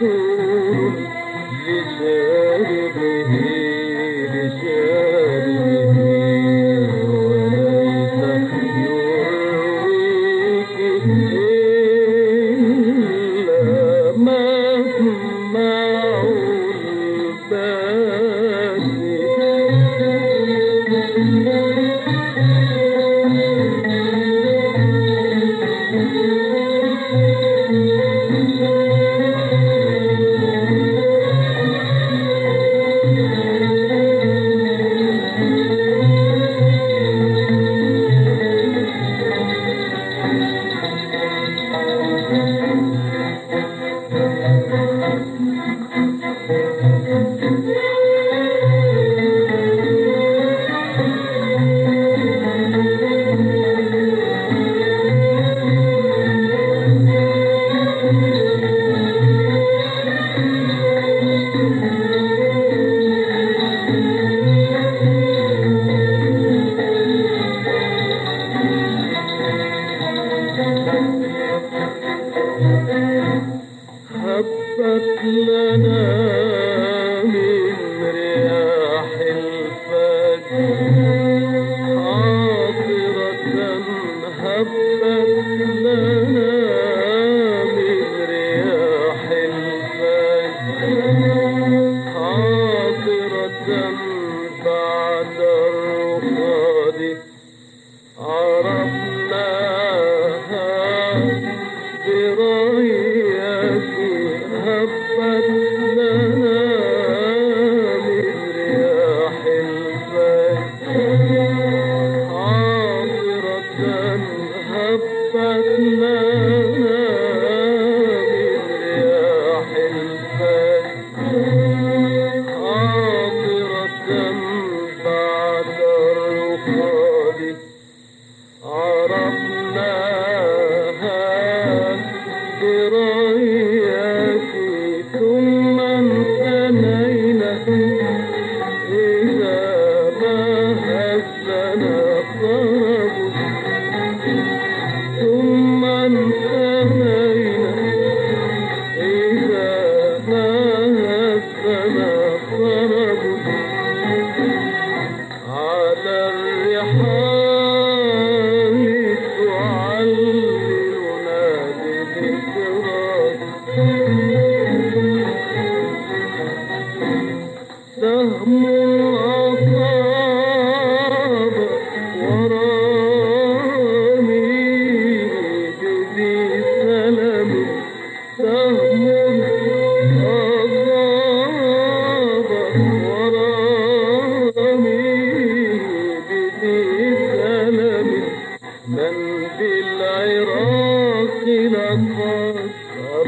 Mm-hmm.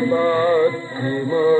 Srimad Srimad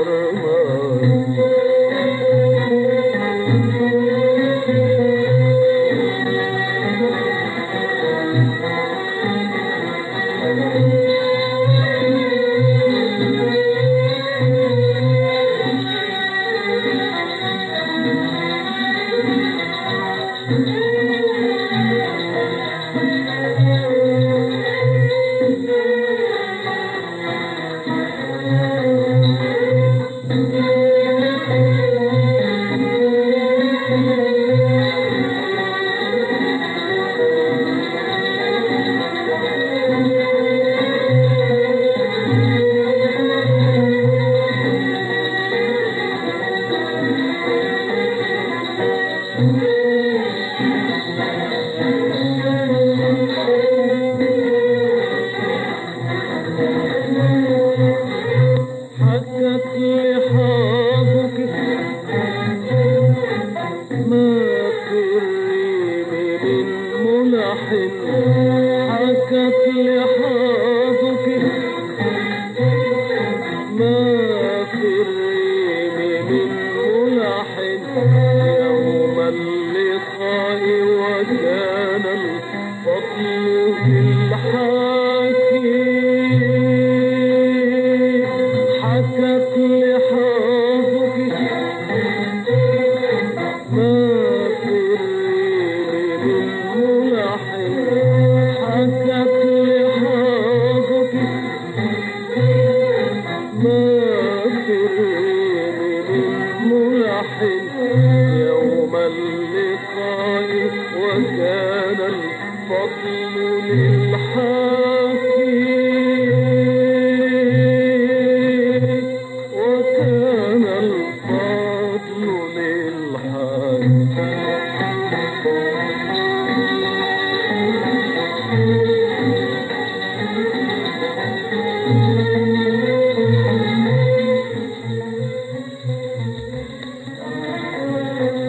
وكان الفضل للحاكي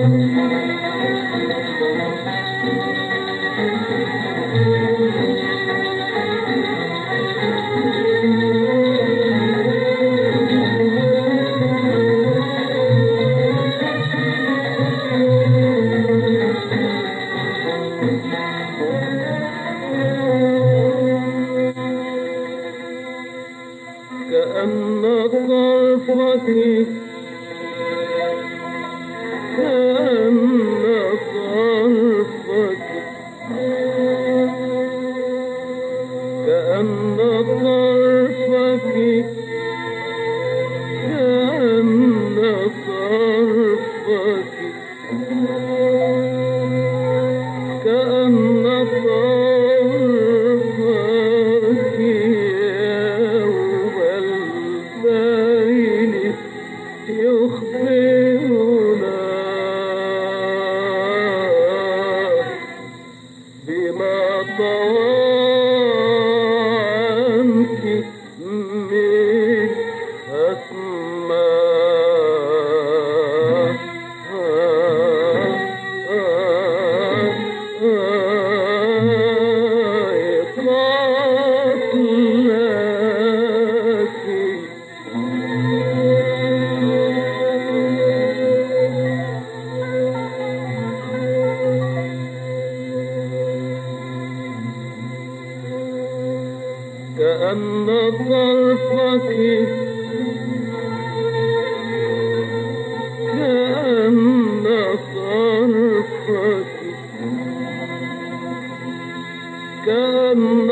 كأن كأن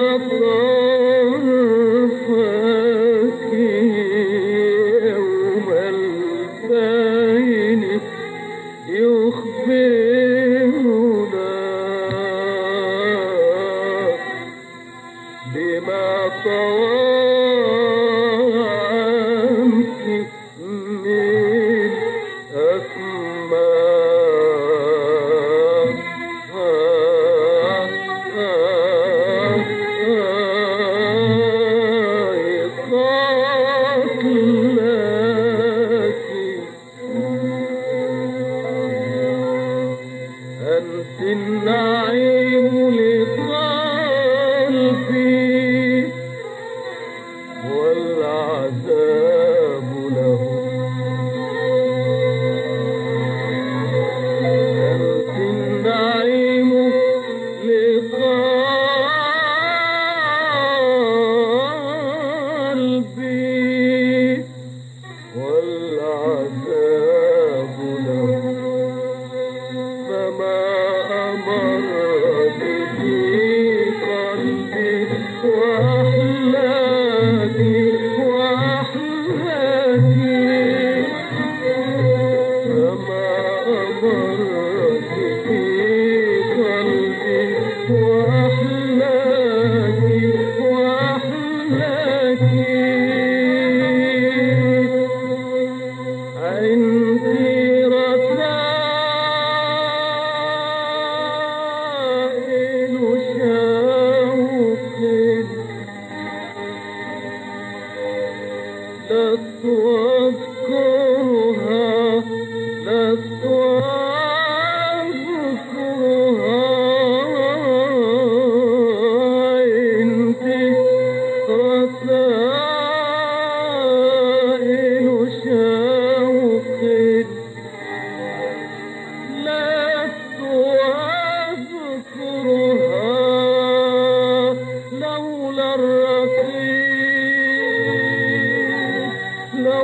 Let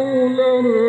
حول الرحمن